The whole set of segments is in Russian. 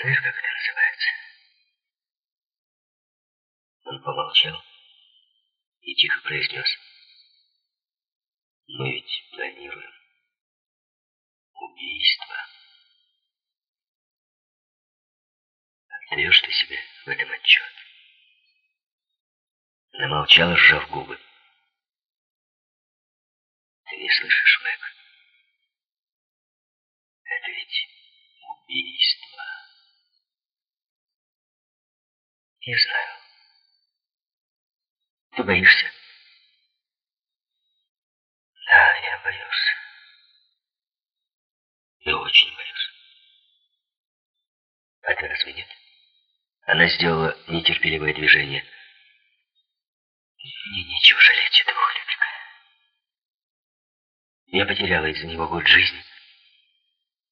Знаешь, как это называется? Он помолчал и тихо произнес. Мы ведь планируем убийство. Отдаешь ты себе в этом отчет? Она молчала, сжав губы. Ты не слышишь, Мэг? Это ведь убийство. Я знаю. Ты боишься? Да, я боюсь. Я очень боюсь. А ты разве нет? Она сделала нетерпеливое движение. Мне нечего жалеть этого хлебчика. Я потеряла из-за него год жизни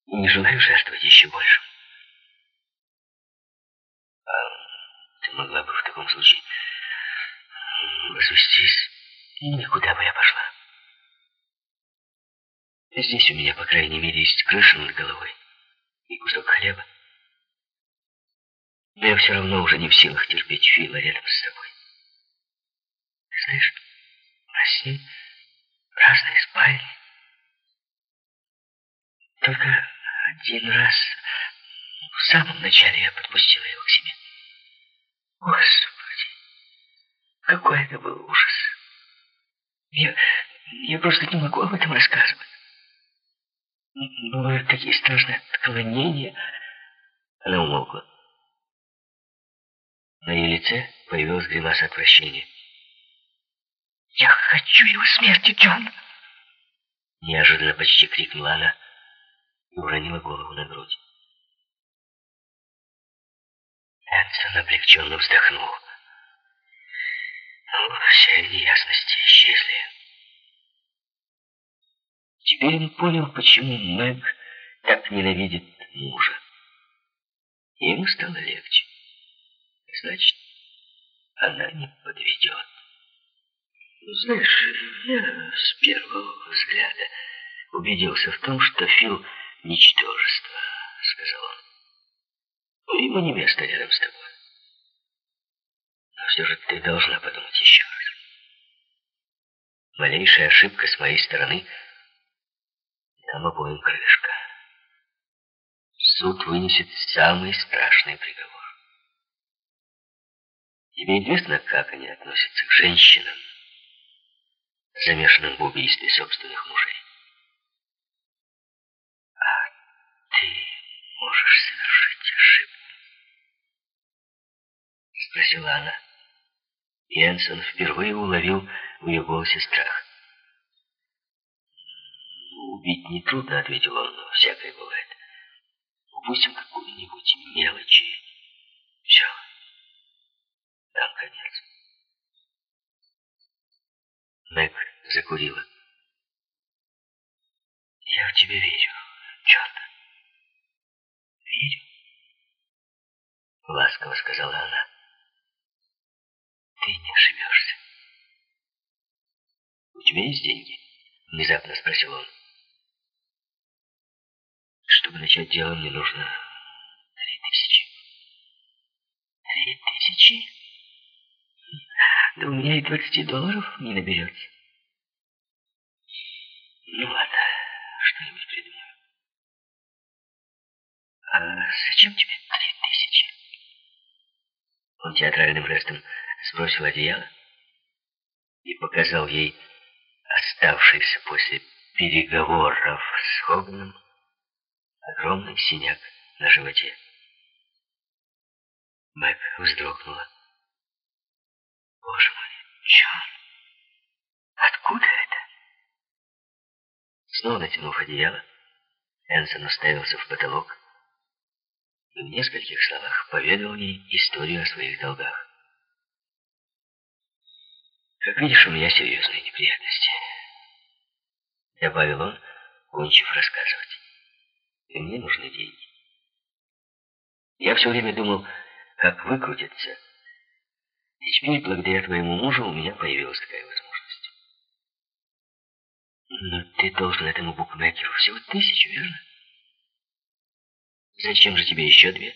и не желаю жертвовать еще больше. Могла бы в таком случае развестись? Никуда бы я пошла. Здесь у меня, по крайней мере, есть крыша над головой и кусок хлеба. Но я все равно уже не в силах терпеть Фила рядом с собой. Ты знаешь, с ним разные спальни. Только один раз, в самом начале, я подпустила его к себе. Господи, какой это был ужас. Я, я просто не могу об этом рассказывать. Бывают такие страшные отклонения. Она умолкла. На ее лице появилась гримаса отвращения. «Я хочу его смерти, Джон!» Неожиданно почти крикнула она и уронила голову на грудь. Энсон облегченно вздохнул. Ну, все неясности исчезли. Теперь он понял, почему Мэг так ненавидит мужа. И ему стало легче. Значит, она не подведет. Знаешь, я с первого взгляда убедился в том, что Фил — ничтожество. Ну, ему не место рядом с тобой. Но все же ты должна подумать еще раз. Малейшая ошибка с моей стороны — нам обоим крышка. Суд вынесет самый страшный приговор. Тебе известно, как они относятся к женщинам, замешанным в убийстве собственных мужей? А ты можешь совершить Спросила она. И Энсон впервые уловил в ее голосе страх. «Убить нетрудно», — ответил он, — «но всякое бывает. Упустим какую-нибудь мелочи. Все. Там конец». Мэг закурила. «Я в тебя верю, Джон. Верю?» Ласково сказала она. «Ты не ошибешься». «У тебя есть деньги?» Внезапно спросил он. Чтобы начать дело, мне нужно три тысячи. Три тысячи? Да у меня и двадцати долларов не наберется. Ну ладно, что-нибудь придумаю. А зачем тебе три тысячи? Он театральным жестом сбросил одеяло и показал ей оставшийся после переговоров с Хоганом огромный синяк на животе. Мэг вздрогнула. Боже мой, Джон, откуда это? Снова натянув одеяло, Энсон уставился в потолок и в нескольких словах поведал ей историю о своих долгах. Как видишь, у меня серьезные неприятности. Добавил он, кончив рассказывать и мне нужны деньги. Я все время думал, как выкрутиться. И теперь, благодаря твоему мужу, у меня появилась такая возможность. Но ты должен этому букмекеру всего тысячу, верно? Зачем же тебе еще две?